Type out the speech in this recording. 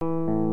you